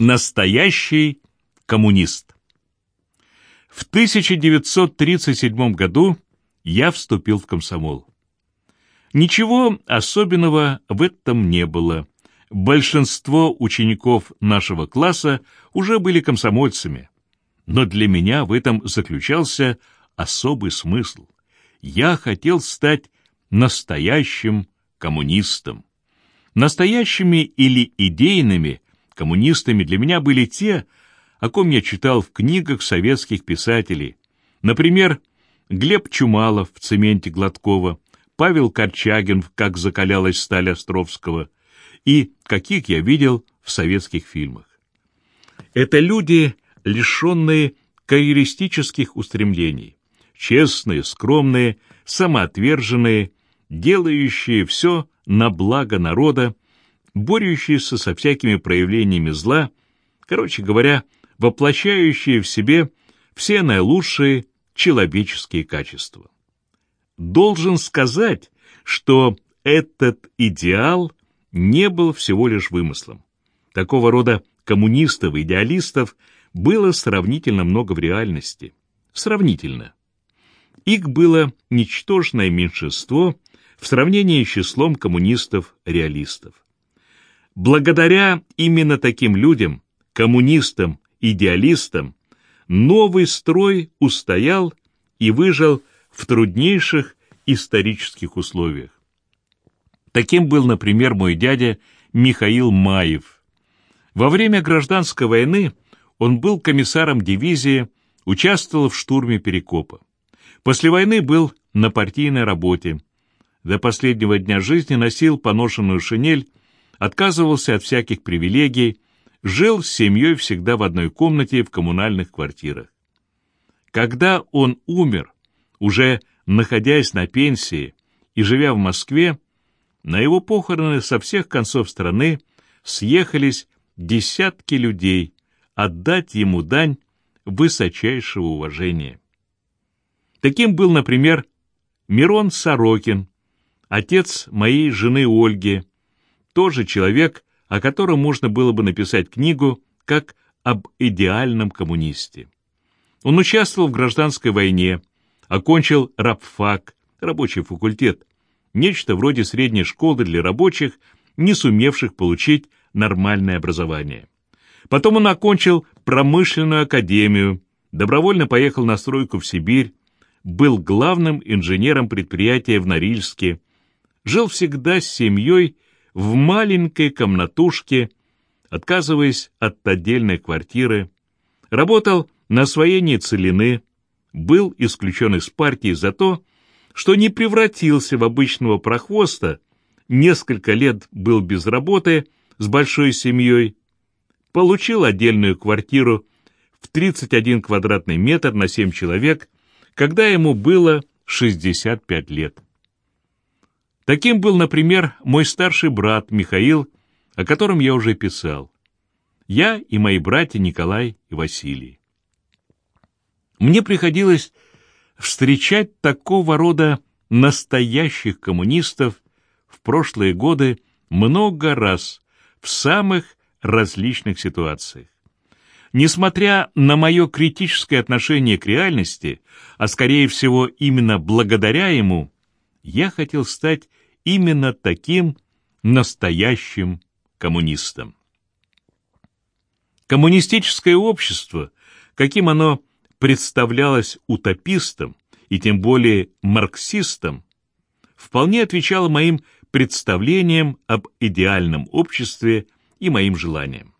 Настоящий коммунист. В 1937 году я вступил в комсомол. Ничего особенного в этом не было. Большинство учеников нашего класса уже были комсомольцами. Но для меня в этом заключался особый смысл. Я хотел стать настоящим коммунистом. Настоящими или идейными коммунистами для меня были те, о ком я читал в книгах советских писателей. Например, Глеб Чумалов в «Цементе Гладкова», Павел Корчагин в «Как закалялась сталь Островского» и каких я видел в советских фильмах. Это люди, лишенные карьеристических устремлений, честные, скромные, самоотверженные, делающие все на благо народа, борющиеся со всякими проявлениями зла, короче говоря, воплощающие в себе все наилучшие человеческие качества. Должен сказать, что этот идеал не был всего лишь вымыслом. Такого рода коммунистов идеалистов было сравнительно много в реальности. Сравнительно. Их было ничтожное меньшинство в сравнении с числом коммунистов-реалистов. Благодаря именно таким людям, коммунистам, идеалистам, новый строй устоял и выжил в труднейших исторических условиях. Таким был, например, мой дядя Михаил Маев. Во время гражданской войны он был комиссаром дивизии, участвовал в штурме Перекопа. После войны был на партийной работе. До последнего дня жизни носил поношенную шинель, отказывался от всяких привилегий, жил с семьей всегда в одной комнате в коммунальных квартирах. Когда он умер, уже находясь на пенсии и живя в Москве, на его похороны со всех концов страны съехались десятки людей отдать ему дань высочайшего уважения. Таким был, например, Мирон Сорокин, отец моей жены Ольги, тоже человек, о котором можно было бы написать книгу как об идеальном коммунисте. Он участвовал в гражданской войне, окончил рабфак, рабочий факультет, нечто вроде средней школы для рабочих, не сумевших получить нормальное образование. Потом он окончил промышленную академию, добровольно поехал на стройку в Сибирь, был главным инженером предприятия в Норильске, жил всегда с семьей в маленькой комнатушке, отказываясь от отдельной квартиры, работал на освоении целины, был исключен из партии за то, что не превратился в обычного прохвоста, несколько лет был без работы, с большой семьей, получил отдельную квартиру в 31 квадратный метр на 7 человек, когда ему было 65 лет. Таким был, например, мой старший брат Михаил, о котором я уже писал. Я и мои братья Николай и Василий. Мне приходилось встречать такого рода настоящих коммунистов в прошлые годы много раз в самых различных ситуациях. Несмотря на мое критическое отношение к реальности, а скорее всего именно благодаря ему, я хотел стать именно таким настоящим коммунистом. Коммунистическое общество, каким оно представлялось утопистам и тем более марксистам, вполне отвечало моим представлениям об идеальном обществе и моим желаниям.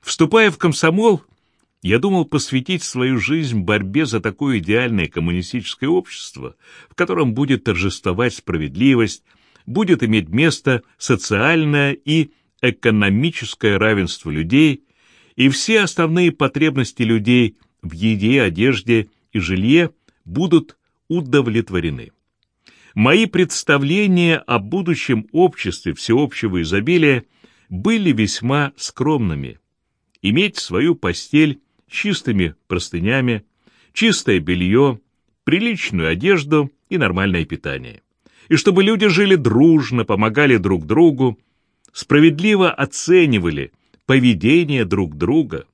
Вступая в комсомол, я думал посвятить свою жизнь борьбе за такое идеальное коммунистическое общество, в котором будет торжествовать справедливость, будет иметь место социальное и экономическое равенство людей, и все основные потребности людей в еде, одежде и жилье будут удовлетворены. Мои представления о будущем обществе всеобщего изобилия были весьма скромными. Иметь свою постель чистыми простынями, чистое белье, приличную одежду и нормальное питание. И чтобы люди жили дружно, помогали друг другу, справедливо оценивали поведение друг друга.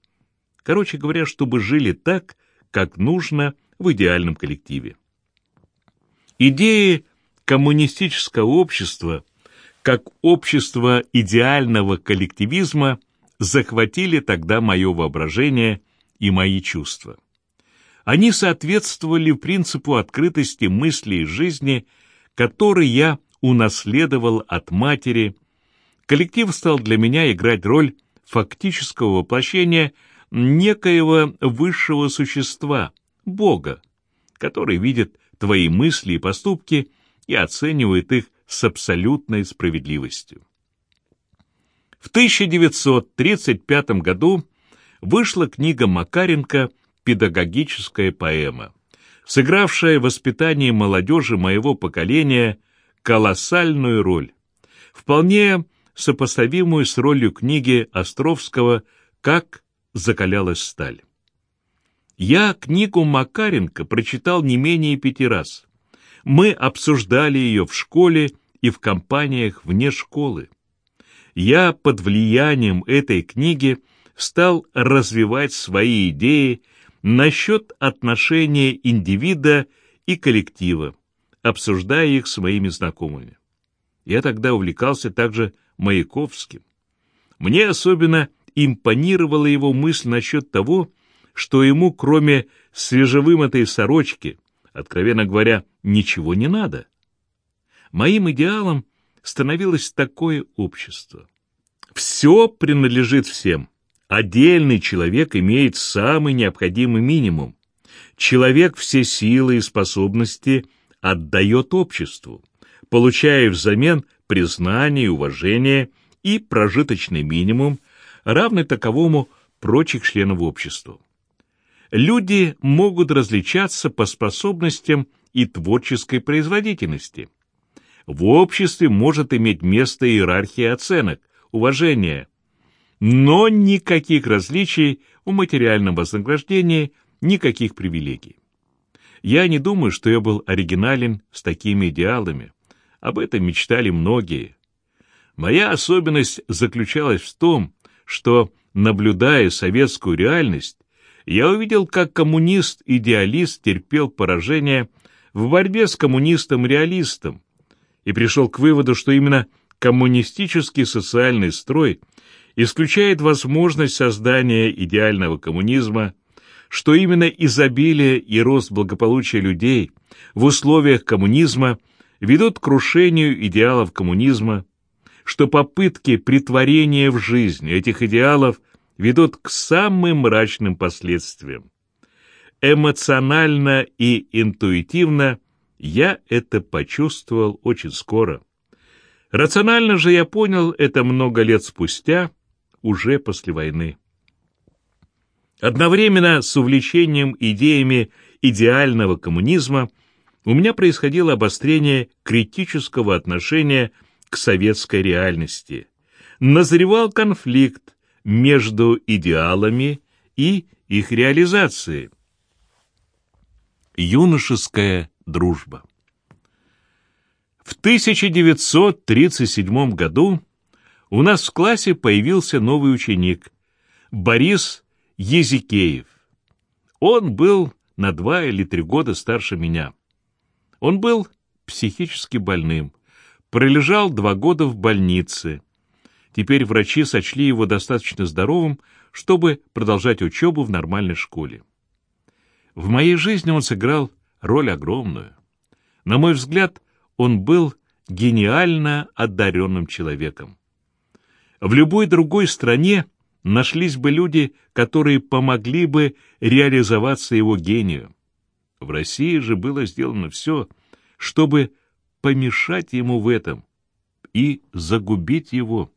Короче говоря, чтобы жили так, как нужно в идеальном коллективе. Идеи коммунистического общества, как общество идеального коллективизма, захватили тогда мое воображение и мои чувства. Они соответствовали принципу открытости мысли и жизни, который я унаследовал от матери. Коллектив стал для меня играть роль фактического воплощения некоего высшего существа, Бога, который видит твои мысли и поступки и оценивает их с абсолютной справедливостью. В 1935 году вышла книга Макаренко «Педагогическая поэма», сыгравшая в воспитании молодежи моего поколения колоссальную роль, вполне сопоставимую с ролью книги Островского «Как закалялась сталь». Я книгу Макаренко прочитал не менее пяти раз. Мы обсуждали ее в школе и в компаниях вне школы. Я под влиянием этой книги стал развивать свои идеи насчет отношения индивида и коллектива, обсуждая их с моими знакомыми. Я тогда увлекался также Маяковским. Мне особенно импонировала его мысль насчет того, что ему, кроме свежевымытой сорочки, откровенно говоря, ничего не надо. Моим идеалом становилось такое общество. Все принадлежит всем. Отдельный человек имеет самый необходимый минимум. Человек все силы и способности отдает обществу, получая взамен признание, уважение и прожиточный минимум, равный таковому прочих членов общества. Люди могут различаться по способностям и творческой производительности. В обществе может иметь место иерархия оценок, уважения, но никаких различий у материальном вознаграждении, никаких привилегий. Я не думаю, что я был оригинален с такими идеалами. Об этом мечтали многие. Моя особенность заключалась в том, что, наблюдая советскую реальность, я увидел, как коммунист-идеалист терпел поражение в борьбе с коммунистом-реалистом и пришел к выводу, что именно коммунистический социальный строй – исключает возможность создания идеального коммунизма, что именно изобилие и рост благополучия людей в условиях коммунизма ведут к крушению идеалов коммунизма, что попытки притворения в жизнь этих идеалов ведут к самым мрачным последствиям. Эмоционально и интуитивно я это почувствовал очень скоро. Рационально же я понял это много лет спустя – уже после войны. Одновременно с увлечением идеями идеального коммунизма у меня происходило обострение критического отношения к советской реальности. Назревал конфликт между идеалами и их реализацией. Юношеская дружба В 1937 году у нас в классе появился новый ученик — Борис Езикеев. Он был на два или три года старше меня. Он был психически больным, пролежал два года в больнице. Теперь врачи сочли его достаточно здоровым, чтобы продолжать учебу в нормальной школе. В моей жизни он сыграл роль огромную. На мой взгляд, он был гениально одаренным человеком. В любой другой стране нашлись бы люди, которые помогли бы реализоваться его гению. В России же было сделано все, чтобы помешать ему в этом и загубить его.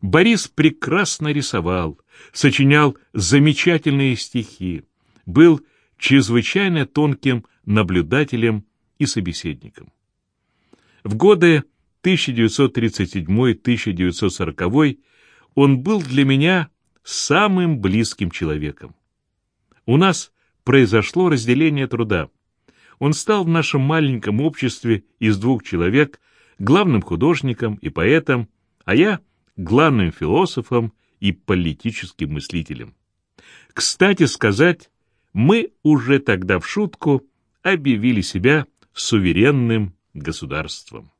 Борис прекрасно рисовал, сочинял замечательные стихи, был чрезвычайно тонким наблюдателем и собеседником. В годы 1937-1940 он был для меня самым близким человеком. У нас произошло разделение труда. Он стал в нашем маленьком обществе из двух человек главным художником и поэтом, а я главным философом и политическим мыслителем. Кстати сказать, мы уже тогда в шутку объявили себя суверенным государством.